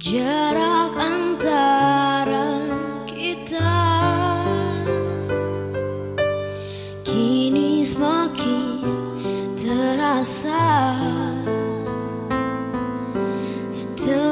jarak antara kita kini semakin terasa. Still